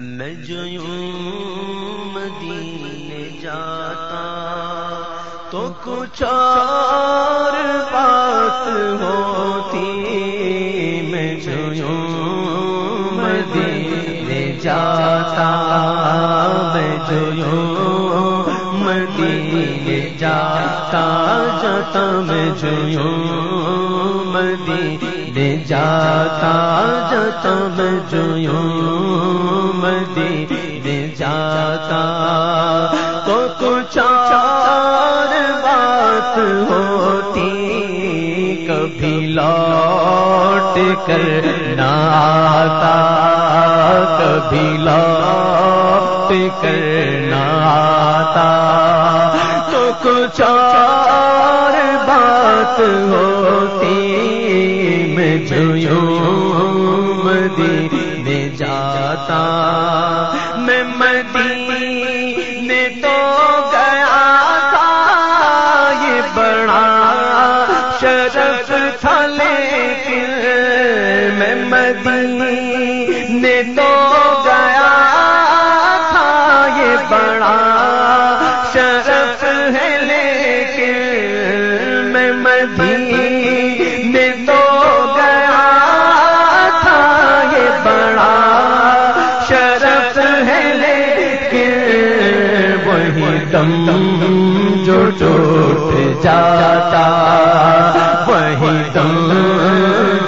میں جو یوں مدینے جاتا تو کچھ اور بات ہوتی میں جو یوں مدینے جاتا میں جو یوں مدینے جاتا جاتا میں جو یوں مدینے جاتا جاتا میں جو یوں مدینے جاتا تو کچھ اور بات ہوتی کبھی لوٹ کر نہ آتا کبھی لوٹ کر نہ آتا تو کچھ اور بات ہوتی میں مدینے جاتا، میں مدینے تو گیا تھا، یہ بڑا شرف تھا، لیکن میں مدینے تو گیا تھا، یہ بڑا شرف ہے، لیکن میں مدینے دم جو ٹوٹ جاتا وہی دم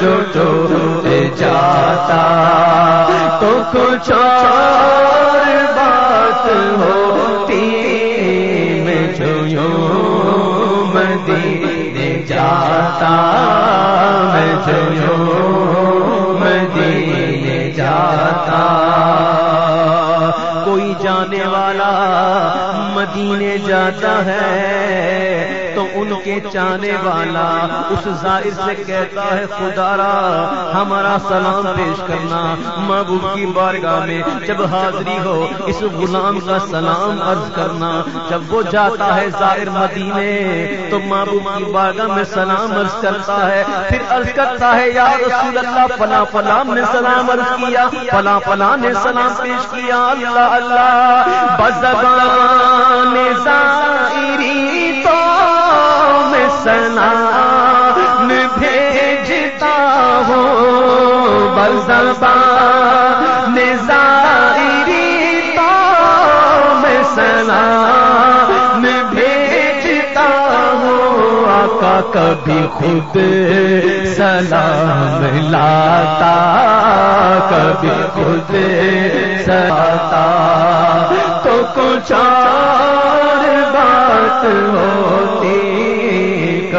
جو ٹوٹ جاتا تو کچھ اور بات ہوتی میں جو یوں مدینے جاتا میں جو یوں مدینے جاتا ہے۔ ان کے چانے والا اس ظاہر سے کہتا ہے خدا را ہمارا سلام پیش کرنا محبوب کی بارگاہ میں جب حاضری ہو اس غلام کا سلام عرض کرنا جب وہ جاتا ہے ظاہر مدینے تو محبوب کی بارگاہ میں سلام عرض کرتا ہے پھر عرض کرتا ہے، یا رسول اللہ فلا فلا نے سلام عرض کیا فلا فلا نے سلام پیش کیا، اللہ اللہ بزبان ظاہری تو میں سلام بھیجتا ہوں بزبان ظاہری تو میں سلام بھیجتا ہوں۔ آقا کبھی خود سلام لاتا، کبھی خود سلاتا۔ تو کچھ اور بات ہوتی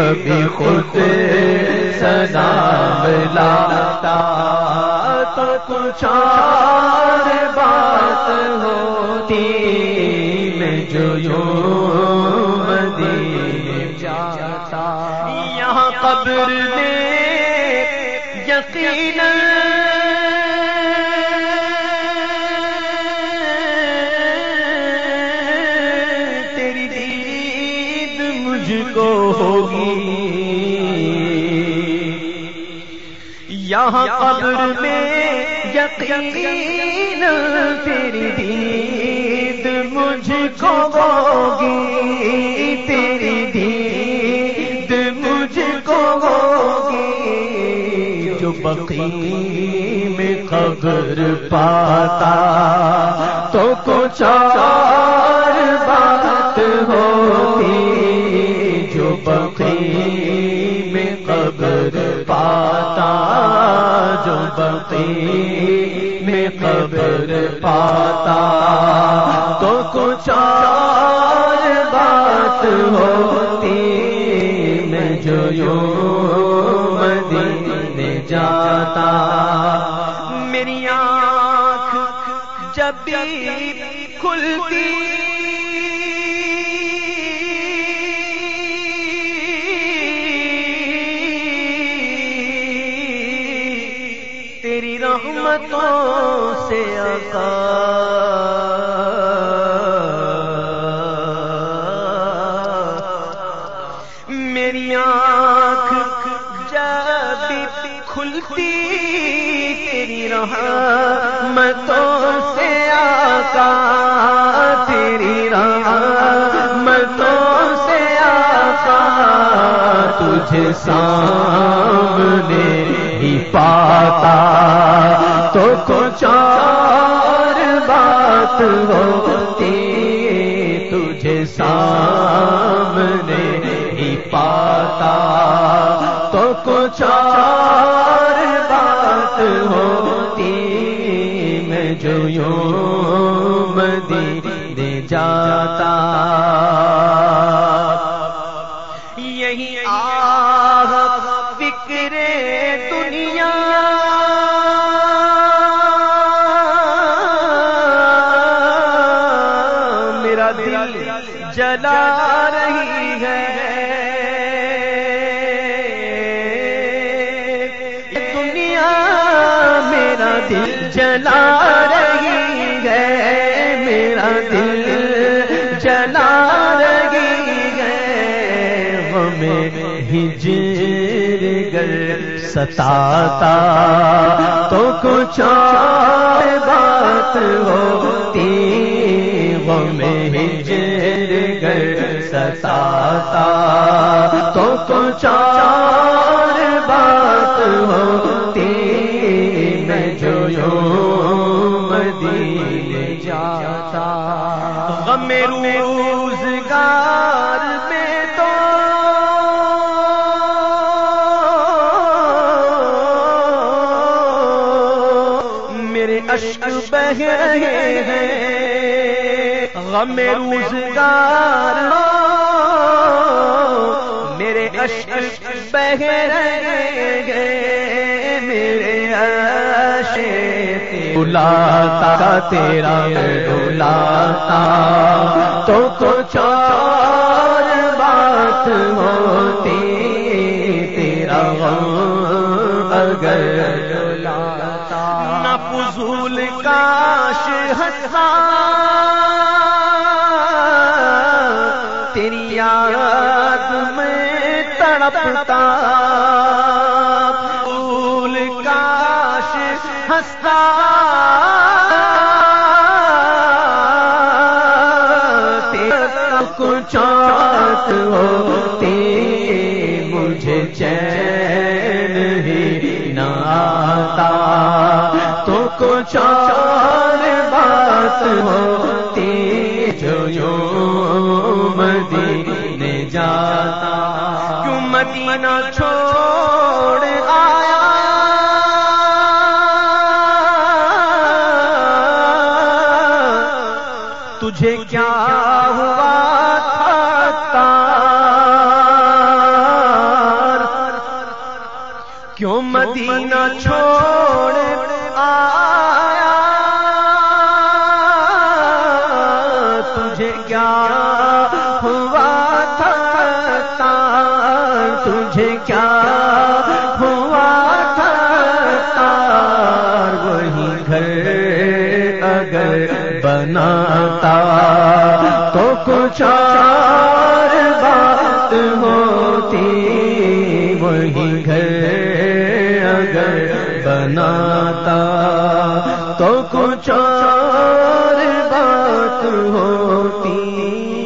کبھی خود سدا لاتا تو کچھ اور بات ہوتی میں جو یوں مدینے جاتا۔ یہاں قبر میں یقینا ہوگی। یہاں قبر میں یقین تیری دید مجھ کو ہوگی۔ تیری دید مجھ کو ہوگی۔ جو بقی میں قبر پاتا تو کچھ بقی میں قبر پاتا، جو بقی میں قبر پاتا۔ تو کچھ اور بات ہوتی، میں جو یوں مدینے جاتا۔ میری آنکھ جب بھی کھلتی تیری رحمتوں سے آقا۔ میری آنکھ جب کھلتی تیری رحمتوں سے تجھے سامنے ہی پاتا تو کچھ اور بات ہوتی تجھے سامنے ہی پاتا تو کچھ اور بات ہوتی میں جو یوں مدی دے جاتا دل جلا رہی ہے، میرا دل جلا رہی ہے۔ ہمیں ہجر گر ستاتا، تو کچھ اور بات ہوتی۔ ہمیں ہجر گر ستاتا، تو کچھ اور جاتا۔ غم روزگار میں تو میرے اشک بہ رہے ہیں۔ غم روزگار میرے اشک بہ رہے ہیں۔ میرے بلاتا تیرا بلاتا تو کچھ اور بات ہوتی تیرا غم اگر لاتا نہ فضول کاش ہنسا تیری یاد میں تڑپتا کچھ ہوتی مجھے چین ہی نہ آتا۔ تو کچھ اور بات ہوتی جو یوں مدینے جاتا۔ کیوں مدینہ چھوڑ کیوں مدینہ چھوڑ آیا؟ تجھے کیا ہوا تھا؟ تجھے کیا ہوا تھا؟ وہی گھر اگر بناتا تو کچھ بناتا تو کچھ اور بات ہوتی۔